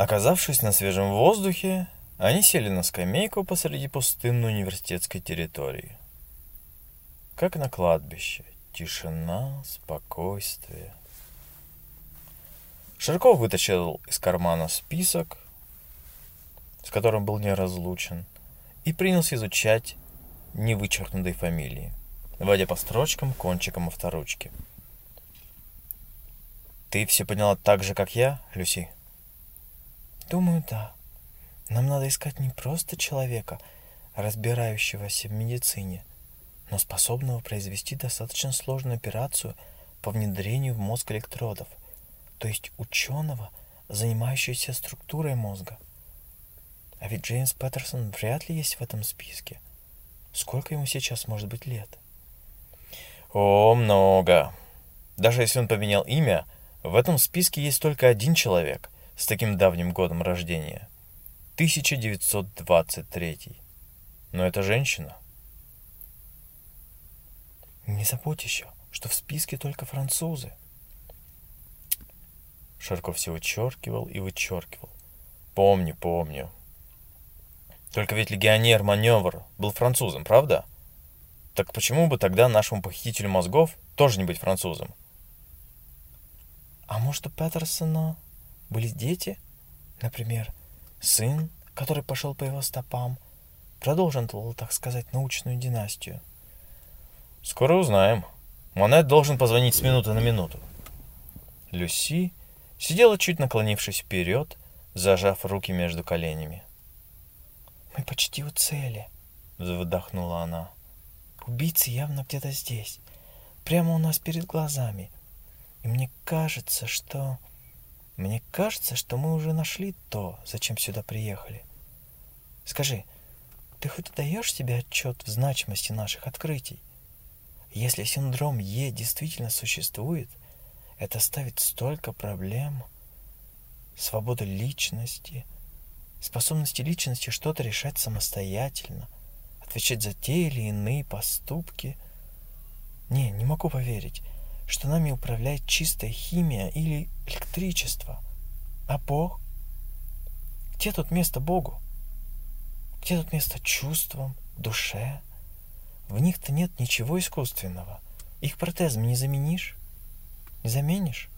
Оказавшись на свежем воздухе, они сели на скамейку посреди пустынной университетской территории. Как на кладбище. Тишина, спокойствие. Ширков вытащил из кармана список, с которым был неразлучен, и принялся изучать невычеркнутые фамилии, водя по строчкам кончиком авторучки. «Ты все поняла так же, как я, Люси?» «Думаю, да. Нам надо искать не просто человека, разбирающегося в медицине, но способного произвести достаточно сложную операцию по внедрению в мозг электродов, то есть ученого, занимающегося структурой мозга. А ведь Джеймс Паттерсон вряд ли есть в этом списке. Сколько ему сейчас может быть лет? О, много. Даже если он поменял имя, в этом списке есть только один человек с таким давним годом рождения. 1923. Но это женщина. Не забудь еще, что в списке только французы. Шарков все вычеркивал и вычеркивал. Помню, помню. Только ведь легионер Маневр был французом, правда? Так почему бы тогда нашему похитителю мозгов тоже не быть французом? А может, у Петерсона были дети? Например, сын, который пошел по его стопам, продолжил, так сказать, научную династию. Скоро узнаем. Монет должен позвонить с минуты на минуту. Люси сидела чуть наклонившись вперед, зажав руки между коленями. «Мы почти у цели», — вздохнула она. «Убийца явно где-то здесь, прямо у нас перед глазами. И мне кажется, что... Мне кажется, что мы уже нашли то, зачем сюда приехали. Скажи, ты хоть даешь себе отчет в значимости наших открытий? Если синдром Е действительно существует, это ставит столько проблем. Свобода личности — способности личности что-то решать самостоятельно, отвечать за те или иные поступки. Не, не могу поверить, что нами управляет чистая химия или электричество. А Бог? Где тут место Богу? Где тут место чувствам, душе? В них-то нет ничего искусственного. Их протезом не заменишь? Не заменишь?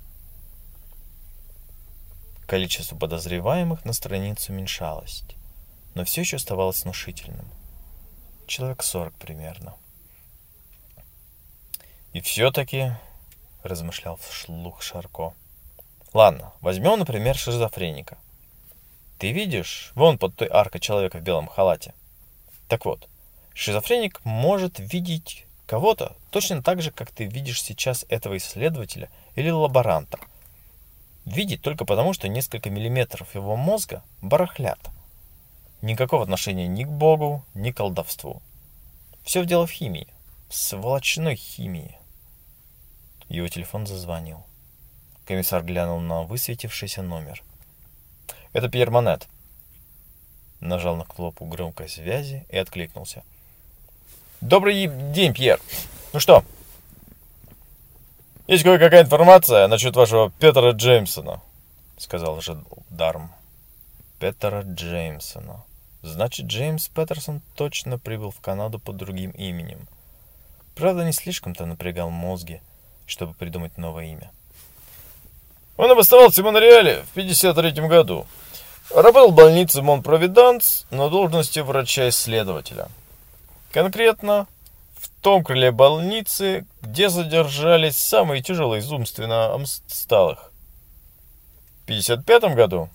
Количество подозреваемых на странице уменьшалось, но все еще оставалось внушительным. Человек сорок примерно. И все-таки, размышлял вслух Шарко, ладно, возьмем, например, шизофреника. Ты видишь, вон под той аркой человека в белом халате. Так вот, шизофреник может видеть кого-то точно так же, как ты видишь сейчас этого исследователя или лаборанта – Видит только потому, что несколько миллиметров его мозга барахлят. Никакого отношения ни к Богу, ни к колдовству. Все в дело в химии. В сволочной химии. Его телефон зазвонил. Комиссар глянул на высветившийся номер. «Это Пьер Монет». Нажал на кнопку громкой связи и откликнулся. «Добрый день, Пьер. Ну что, «Есть кое-какая информация насчет вашего Петера Джеймсона», — сказал Дарм. Петера Джеймсона. Значит, Джеймс Петерсон точно прибыл в Канаду под другим именем. Правда, не слишком-то напрягал мозги, чтобы придумать новое имя. Он обосновался в Монреале в 53 году. Работал в больнице Монпровиданс на должности врача-исследователя. Конкретно в том крыле больницы, где задержались самые тяжелые из умственно. В 55 году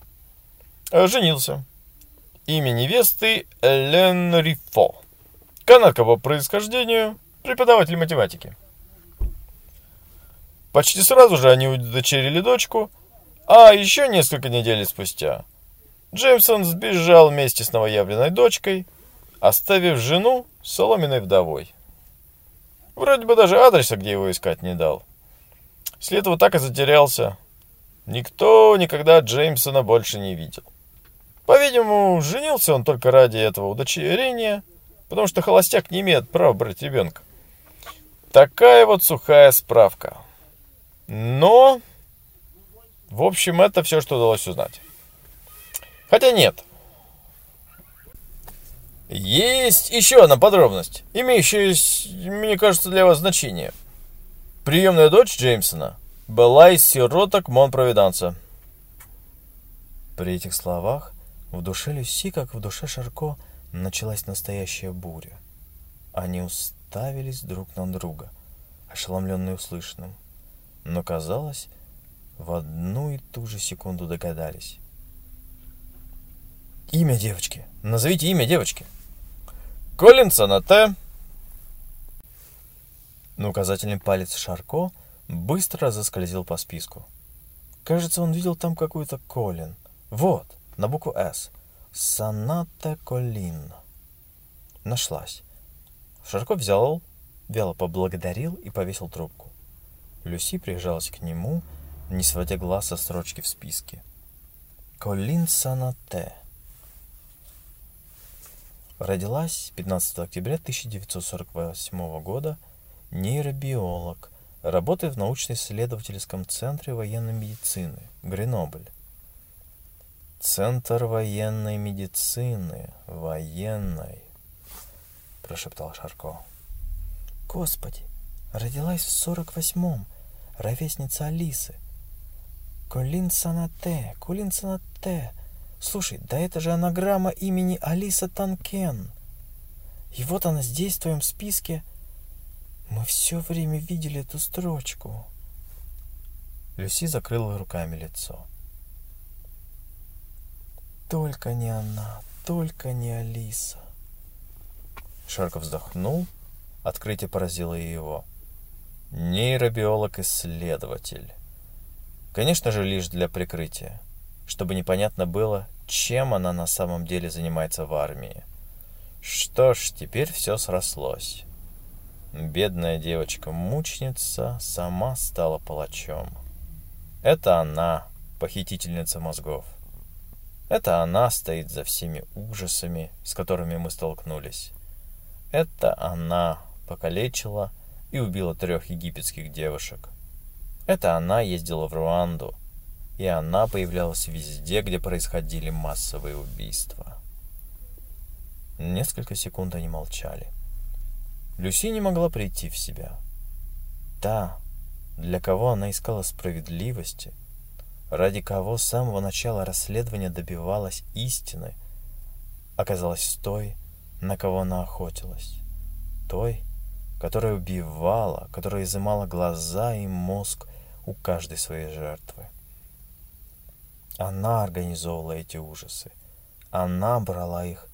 женился. Имя невесты Элен Рифо. Канадка по происхождению, преподаватель математики. Почти сразу же они удочерили дочку, а еще несколько недель спустя Джеймсон сбежал вместе с новоявленной дочкой, оставив жену соломенной вдовой. Вроде бы даже адреса, где его искать, не дал. След вот так и затерялся. Никто никогда Джеймсона больше не видел. По-видимому, женился он только ради этого удочерения, потому что холостяк не имеет права брать ребенка. Такая вот сухая справка. Но, в общем, это все, что удалось узнать. Хотя нет. Есть еще одна подробность, имеющая, мне кажется, для вас значение. Приемная дочь Джеймсона была из сироток Монпровиданса. При этих словах в душе Люси, как в душе Шарко, началась настоящая буря. Они уставились друг на друга, ошеломленные услышанным. Но, казалось, в одну и ту же секунду догадались. «Имя девочки! Назовите имя девочки!» «Коллинсона Т!» Но указательный палец Шарко быстро заскользил по списку. Кажется, он видел там какую-то Колин. Вот, на букву «С». Соната Колин. Нашлась. Шарко взял, вяло поблагодарил и повесил трубку. Люси прижалась к нему, не сводя глаз со строчки в списке. Колин Санате. Родилась 15 октября 1948 года, нейробиолог, работает в научно-исследовательском центре военной медицины, Гренобль. Центр военной медицины, военной, прошептал Шарко. Господи, родилась в сорок восьмом, ровесница Алисы. Колин Санате, Колин Санате. Слушай, да это же анаграмма имени Алиса Танкен. И вот она здесь, в твоем списке. Мы все время видели эту строчку. Люси закрыла руками лицо. Только не она, только не Алиса. Шарков вздохнул. Открытие поразило и его. Нейробиолог-исследователь. Конечно же, лишь для прикрытия, чтобы непонятно было, чем она на самом деле занимается в армии. Что ж, теперь все срослось. Бедная девочка-мученица сама стала палачом. Это она, похитительница мозгов. Это она стоит за всеми ужасами, с которыми мы столкнулись. Это она покалечила и убила трех египетских девушек. Это она ездила в Руанду, и она появлялась везде, где происходили массовые убийства. Несколько секунд они молчали. Люси не могла прийти в себя. Та, для кого она искала справедливости, ради кого с самого начала расследования добивалась истины, оказалась той, на кого она охотилась. Той, которая убивала, которая изымала глаза и мозг у каждой своей жертвы. Она организовывала эти ужасы. Она брала их,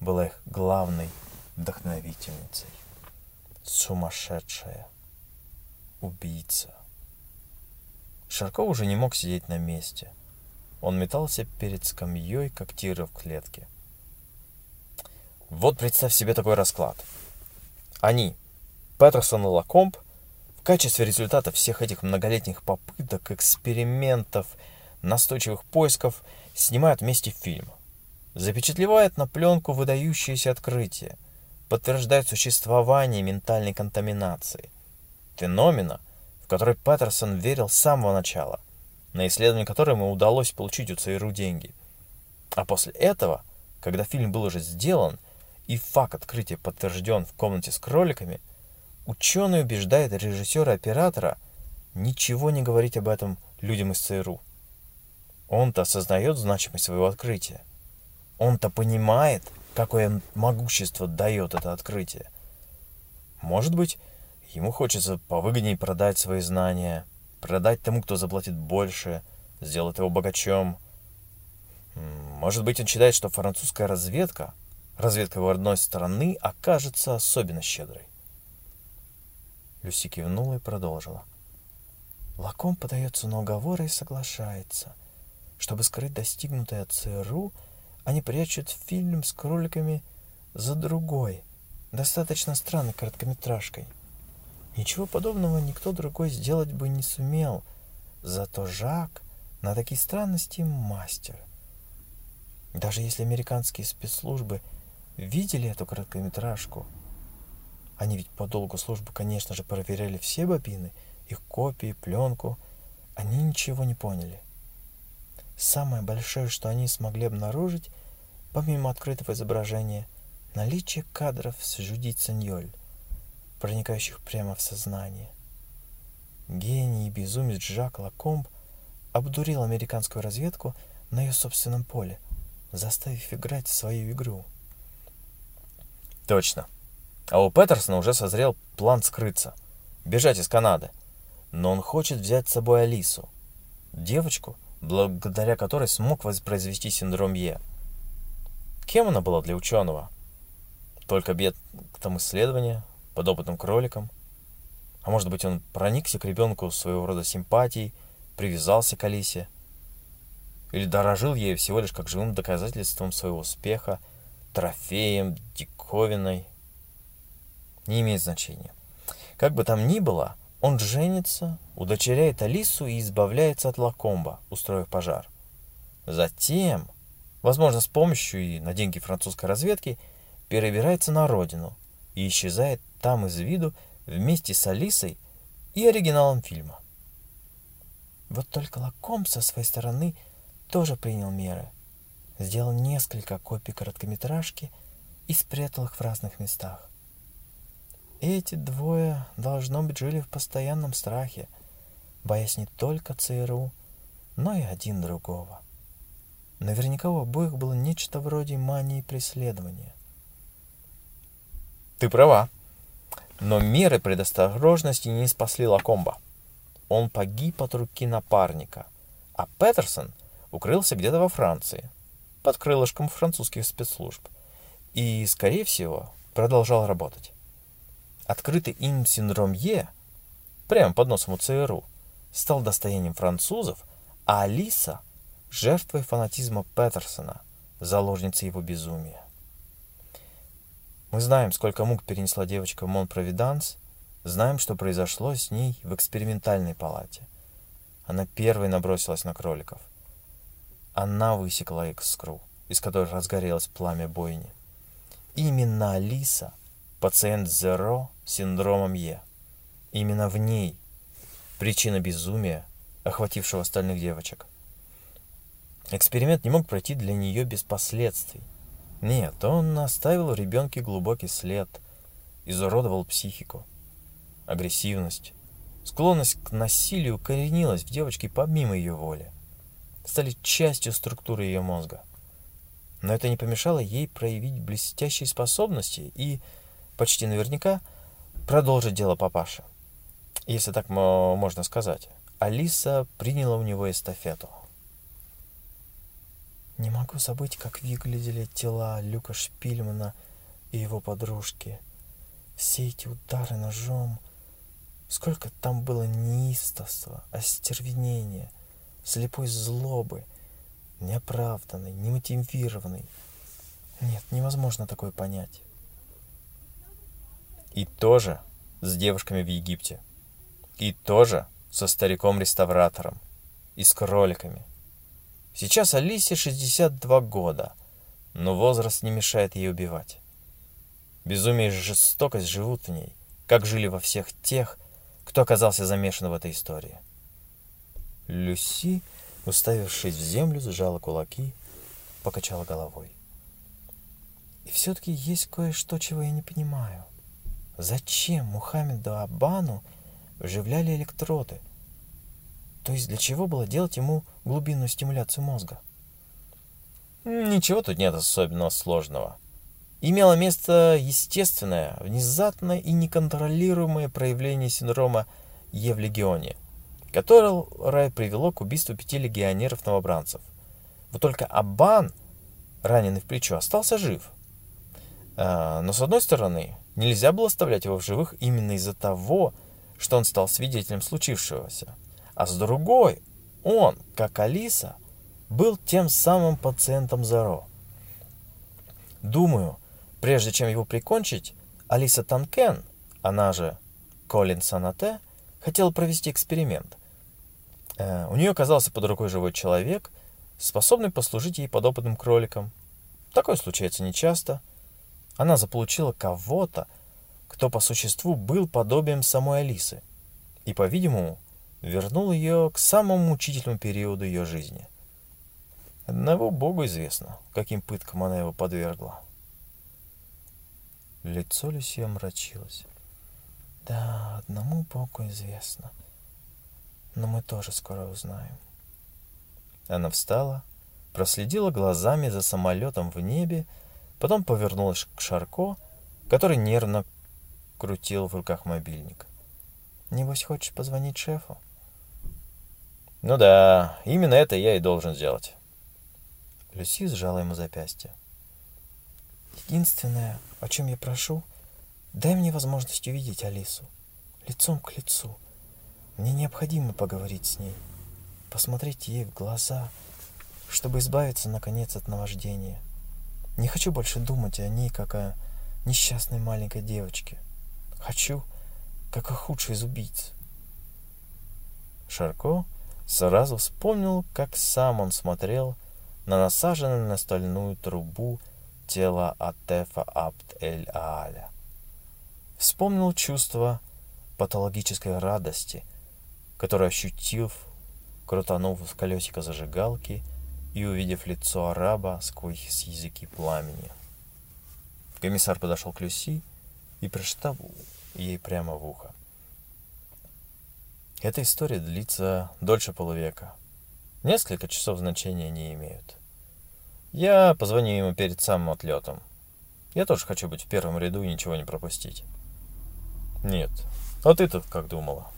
была их главной вдохновительницей. Сумасшедшая. Убийца. Шарков уже не мог сидеть на месте. Он метался перед скамьей, как тигр в клетке. Вот представь себе такой расклад. Они, Петерсон и Лакомб, в качестве результата всех этих многолетних попыток, экспериментов, настойчивых поисков, снимают вместе фильм. Запечатлевают на пленку выдающиеся открытия, подтверждают существование ментальной контаминации. Феномена, в который Петерсон верил с самого начала, на исследование которой ему удалось получить у ЦРУ деньги. А после этого, когда фильм был уже сделан, и факт открытия подтвержден в комнате с кроликами, ученый убеждает режиссера-оператора ничего не говорить об этом людям из ЦРУ. Он-то осознает значимость своего открытия. Он-то понимает, какое могущество дает это открытие. Может быть, ему хочется повыгоднее продать свои знания, продать тому, кто заплатит больше, сделать его богачом. Может быть, он считает, что французская разведка разведка его родной страны окажется особенно щедрой. Люси кивнула и продолжила. Лаком подается на уговоры и соглашается. Чтобы скрыть достигнутое от ЦРУ, они прячут фильм с кроликами за другой, достаточно странной короткометражкой. Ничего подобного никто другой сделать бы не сумел, зато Жак на такие странности мастер. Даже если американские спецслужбы – видели эту короткометражку? Они ведь по долгу службы, конечно же, проверяли все бобины, их копии, пленку. Они ничего не поняли. самое большое, что они смогли обнаружить, помимо открытого изображения, наличие кадров с Жюдит Саньоль, проникающих прямо в сознание. Гений и безумец Жак Лакомб обдурил американскую разведку на ее собственном поле, заставив играть в свою игру. Точно. А у Петерсона уже созрел план скрыться, бежать из Канады. Но он хочет взять с собой Алису, девочку, благодаря которой смог воспроизвести синдром Е. Кем она была для ученого? Только объектом исследования, подопытным кроликом? А может быть, он проникся к ребенку своего рода симпатией, привязался к Алисе? Или дорожил ею всего лишь как живым доказательством своего успеха, трофеем, диковиной? Не имеет значения. Как бы там ни было, он женится, удочеряет Алису и избавляется от Лакомба, устроив пожар. Затем, возможно, с помощью и на деньги французской разведки, перебирается на родину и исчезает там из виду вместе с Алисой и оригиналом фильма. Вот только Лакомб со своей стороны тоже принял меры. Сделал несколько копий короткометражки и спрятал их в разных местах. Эти двое, должно быть, жили в постоянном страхе, боясь не только ЦРУ, но и один другого. Наверняка у обоих было нечто вроде мании преследования. Ты права. Но меры предосторожности не спасли Лакомба. Он погиб от руки напарника, а Петерсон укрылся где-то во Франции, под крылышком французских спецслужб, и, скорее всего, продолжал работать. Открытый им синдром Е, прямо под носом у ЦРУ, стал достоянием французов, а Алиса – жертвой фанатизма Петерсона, заложницей его безумия. Мы знаем, сколько мук перенесла девочка Монпровиданс, знаем, что произошло с ней в экспериментальной палате. Она первой набросилась на кроликов. Она высекла искру, из которой разгорелось пламя бойни. Именно Алиса – пациент Зеро с синдромом Е. Именно в ней причина безумия, охватившего остальных девочек. Эксперимент не мог пройти для нее без последствий. Нет, он оставил в ребенке глубокий след, изуродовал психику. Агрессивность, склонность к насилию коренилась в девочке помимо ее воли. Стали частью структуры ее мозга. Но это не помешало ей проявить блестящие способности и почти наверняка продолжит дело папаши. Если так можно сказать. Алиса приняла у него эстафету. Не могу забыть, как выглядели тела Люка Шпильмана и его подружки. Все эти удары ножом. Сколько там было неистовства, остервенения, слепой злобы, неоправданной, немотивированной. Нет, невозможно такое понять. И тоже с девушками в Египте. И тоже со стариком-реставратором. И с кроликами. Сейчас Алисе 62 года, но возраст не мешает ей убивать. Безумие и жестокость живут в ней, как жили во всех тех, кто оказался замешан в этой истории. Люси, уставившись в землю, сжала кулаки, покачала головой. И все-таки есть кое-что, чего я не понимаю. Зачем Мухаммеду Абану вживляли электроды? То есть для чего было делать ему глубинную стимуляцию мозга? Ничего тут нет особенного сложного. Имело место естественное, внезапное и неконтролируемое проявление синдрома Е в легионе, которое привело к убийству пяти легионеров-новобранцев. Вот только Абан, раненый в плечо, остался жив. А, но с одной стороны, Нельзя было оставлять его в живых именно из-за того, что он стал свидетелем случившегося. А с другой, он, как Алиса, был тем самым пациентом Заро. Думаю, прежде чем его прикончить, Алиса Танкен, она же Колин Санате, хотела провести эксперимент. Э, у нее оказался под рукой живой человек, способный послужить ей подопытным кроликом. Такое случается нечасто – она заполучила кого-то, кто по существу был подобием самой Алисы, и, по-видимому, вернул ее к самому мучительному периоду ее жизни. Одного Богу известно, каким пыткам она его подвергла. Лицо Люси омрачилось. Да, одному Богу известно. Но мы тоже скоро узнаем. Она встала, проследила глазами за самолетом в небе, потом повернулась к Шарко, который нервно крутил в руках мобильник. «Небось, хочешь позвонить шефу?» «Ну да, именно это я и должен сделать». Люси сжала ему запястье. «Единственное, о чем я прошу, дай мне возможность увидеть Алису. Лицом к лицу. Мне необходимо поговорить с ней, посмотреть ей в глаза, чтобы избавиться, наконец, от наваждения. Не хочу больше думать о ней, как о несчастной маленькой девочке. Хочу, как о худшей из убийц. Шарко сразу вспомнил, как сам он смотрел на насаженное на стальную трубу тело Атефа Абд-эль-Ааля. Вспомнил чувство патологической радости, которое ощутил, крутанув с колесика зажигалки и увидев лицо араба сквозь языки пламени. Комиссар подошел к Люси и прошептал ей прямо в ухо. Эта история длится дольше полувека. Несколько часов значения не имеют. Я позвоню ему перед самым отлетом. Я тоже хочу быть в первом ряду и ничего не пропустить. Нет. А ты тут как думала?